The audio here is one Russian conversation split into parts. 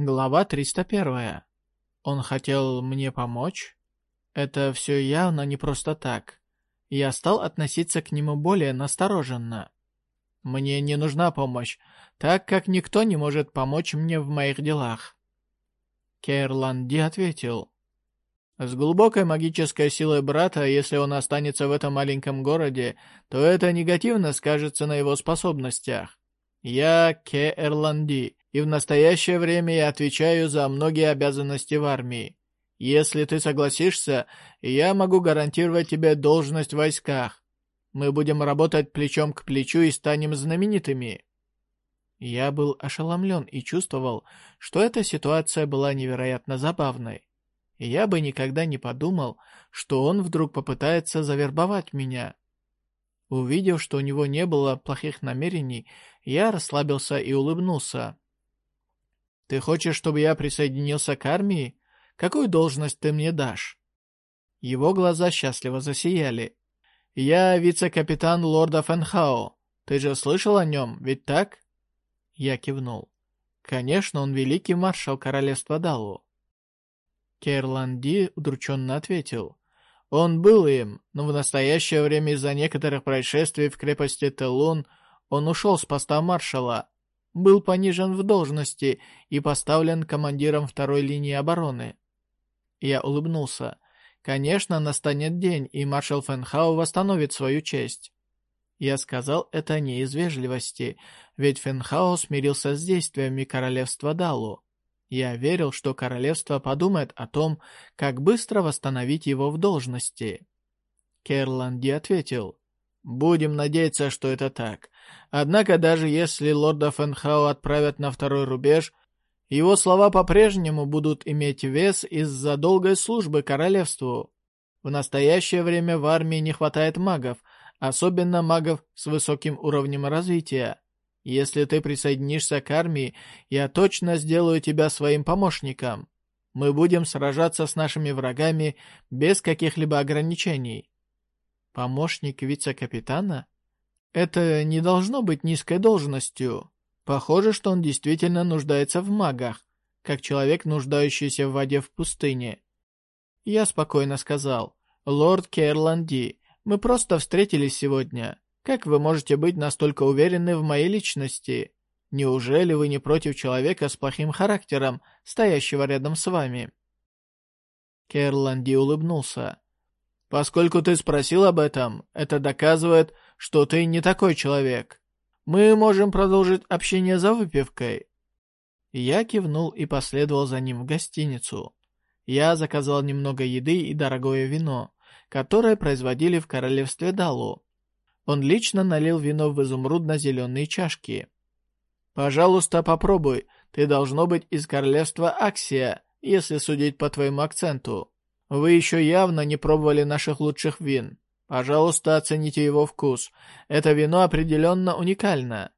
Глава 301. Он хотел мне помочь? Это все явно не просто так. Я стал относиться к нему более настороженно. Мне не нужна помощь, так как никто не может помочь мне в моих делах. Керланди ответил. С глубокой магической силой брата, если он останется в этом маленьком городе, то это негативно скажется на его способностях. Я Ке Эрланди, и в настоящее время я отвечаю за многие обязанности в армии. Если ты согласишься, я могу гарантировать тебе должность в войсках. Мы будем работать плечом к плечу и станем знаменитыми». Я был ошеломлен и чувствовал, что эта ситуация была невероятно забавной. Я бы никогда не подумал, что он вдруг попытается завербовать меня. Увидев, что у него не было плохих намерений, я расслабился и улыбнулся. «Ты хочешь, чтобы я присоединился к армии? Какую должность ты мне дашь?» Его глаза счастливо засияли. «Я вице-капитан лорда Фенхао. Ты же слышал о нем, ведь так?» Я кивнул. «Конечно, он великий маршал королевства Далу». Керланди удрученно ответил. Он был им, но в настоящее время из-за некоторых происшествий в крепости Телун он ушел с поста маршала, был понижен в должности и поставлен командиром второй линии обороны. Я улыбнулся. Конечно, настанет день, и маршал Фенхау восстановит свою честь. Я сказал это не из вежливости, ведь Фенхао смирился с действиями королевства Далу. Я верил, что королевство подумает о том, как быстро восстановить его в должности. Керланди ответил, «Будем надеяться, что это так. Однако даже если лорда Фенхау отправят на второй рубеж, его слова по-прежнему будут иметь вес из-за долгой службы королевству. В настоящее время в армии не хватает магов, особенно магов с высоким уровнем развития. Если ты присоединишься к армии, я точно сделаю тебя своим помощником. Мы будем сражаться с нашими врагами без каких-либо ограничений. Помощник вице-капитана? Это не должно быть низкой должностью. Похоже, что он действительно нуждается в магах, как человек, нуждающийся в воде в пустыне. Я спокойно сказал, «Лорд Керланди, мы просто встретились сегодня. Как вы можете быть настолько уверены в моей личности? Неужели вы не против человека с плохим характером, стоящего рядом с вами?» Керланди улыбнулся. «Поскольку ты спросил об этом, это доказывает, что ты не такой человек. Мы можем продолжить общение за выпивкой». Я кивнул и последовал за ним в гостиницу. Я заказал немного еды и дорогое вино, которое производили в королевстве Далу. Он лично налил вино в изумрудно-зеленые чашки. «Пожалуйста, попробуй. Ты должно быть из королевства Аксия, если судить по твоему акценту. Вы еще явно не пробовали наших лучших вин. Пожалуйста, оцените его вкус. Это вино определенно уникально».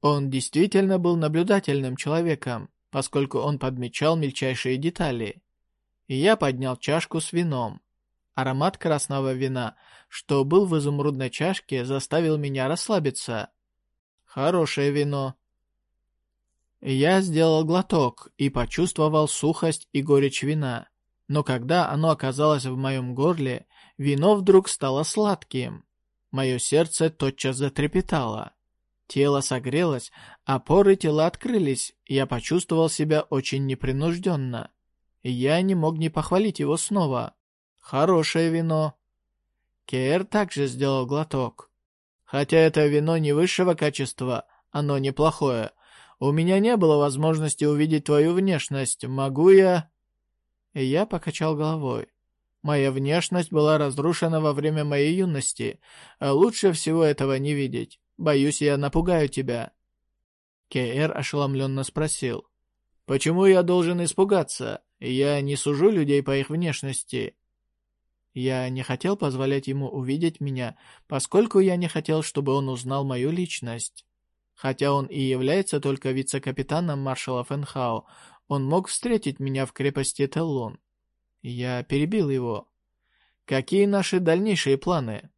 Он действительно был наблюдательным человеком, поскольку он подмечал мельчайшие детали. И я поднял чашку с вином. Аромат красного вина, что был в изумрудной чашке, заставил меня расслабиться. Хорошее вино. Я сделал глоток и почувствовал сухость и горечь вина. Но когда оно оказалось в моем горле, вино вдруг стало сладким. Мое сердце тотчас затрепетало. Тело согрелось, а поры тела открылись, я почувствовал себя очень непринужденно. Я не мог не похвалить его снова. Хорошее вино. Кер также сделал глоток. Хотя это вино не высшего качества, оно неплохое. У меня не было возможности увидеть твою внешность. Могу я...» И я покачал головой. Моя внешность была разрушена во время моей юности, а лучше всего этого не видеть. Боюсь, я напугаю тебя. Кер ошеломленно спросил. «Почему я должен испугаться? Я не сужу людей по их внешности. Я не хотел позволять ему увидеть меня, поскольку я не хотел, чтобы он узнал мою личность. Хотя он и является только вице-капитаном маршала Фенхао, он мог встретить меня в крепости Теллун. Я перебил его. «Какие наши дальнейшие планы?»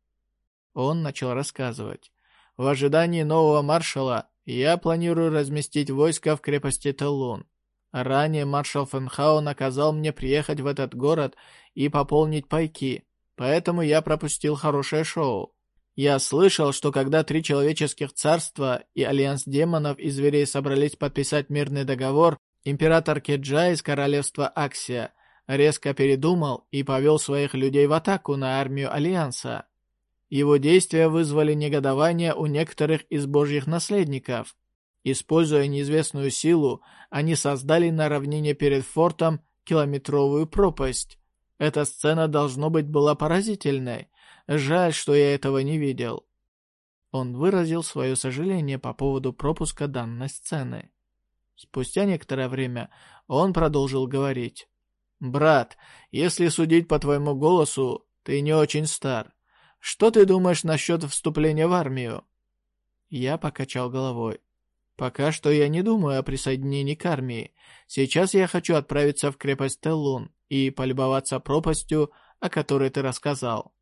Он начал рассказывать. «В ожидании нового маршала я планирую разместить войска в крепости Теллун. Ранее маршал Фенхау наказал мне приехать в этот город и пополнить пайки, поэтому я пропустил хорошее шоу. Я слышал, что когда три человеческих царства и альянс демонов и зверей собрались подписать мирный договор, император Кеджа из королевства Аксия резко передумал и повел своих людей в атаку на армию альянса. Его действия вызвали негодование у некоторых из божьих наследников. Используя неизвестную силу, они создали на равнине перед фортом километровую пропасть. Эта сцена, должно быть, была поразительной. Жаль, что я этого не видел. Он выразил свое сожаление по поводу пропуска данной сцены. Спустя некоторое время он продолжил говорить. «Брат, если судить по твоему голосу, ты не очень стар. Что ты думаешь насчет вступления в армию?» Я покачал головой. «Пока что я не думаю о присоединении к армии. Сейчас я хочу отправиться в крепость Теллун и полюбоваться пропастью, о которой ты рассказал».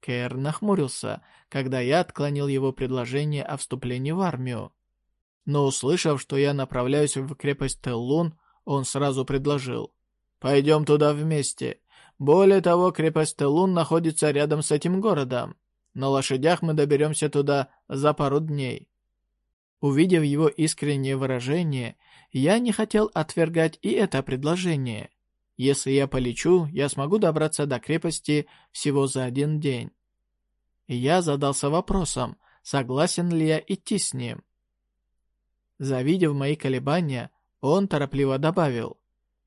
Кэр нахмурился, когда я отклонил его предложение о вступлении в армию. Но услышав, что я направляюсь в крепость Теллун, он сразу предложил. «Пойдем туда вместе. Более того, крепость Телун находится рядом с этим городом. На лошадях мы доберемся туда за пару дней». Увидев его искреннее выражение, я не хотел отвергать и это предложение. Если я полечу, я смогу добраться до крепости всего за один день. Я задался вопросом, согласен ли я идти с ним. Завидев мои колебания, он торопливо добавил.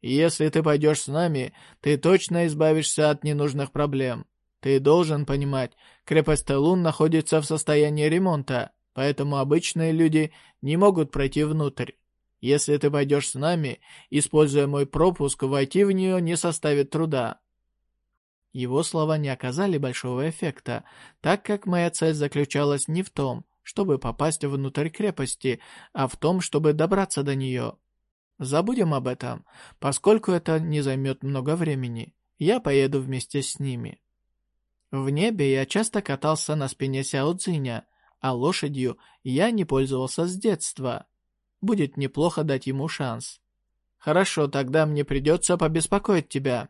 Если ты пойдешь с нами, ты точно избавишься от ненужных проблем. Ты должен понимать, крепость Талун находится в состоянии ремонта, поэтому обычные люди не могут пройти внутрь. Если ты пойдешь с нами, используя мой пропуск, войти в нее не составит труда. Его слова не оказали большого эффекта, так как моя цель заключалась не в том, чтобы попасть внутрь крепости, а в том, чтобы добраться до нее. Забудем об этом, поскольку это не займет много времени. Я поеду вместе с ними. В небе я часто катался на спине Сяо Цзиня, а лошадью я не пользовался с детства. Будет неплохо дать ему шанс. Хорошо, тогда мне придется побеспокоить тебя.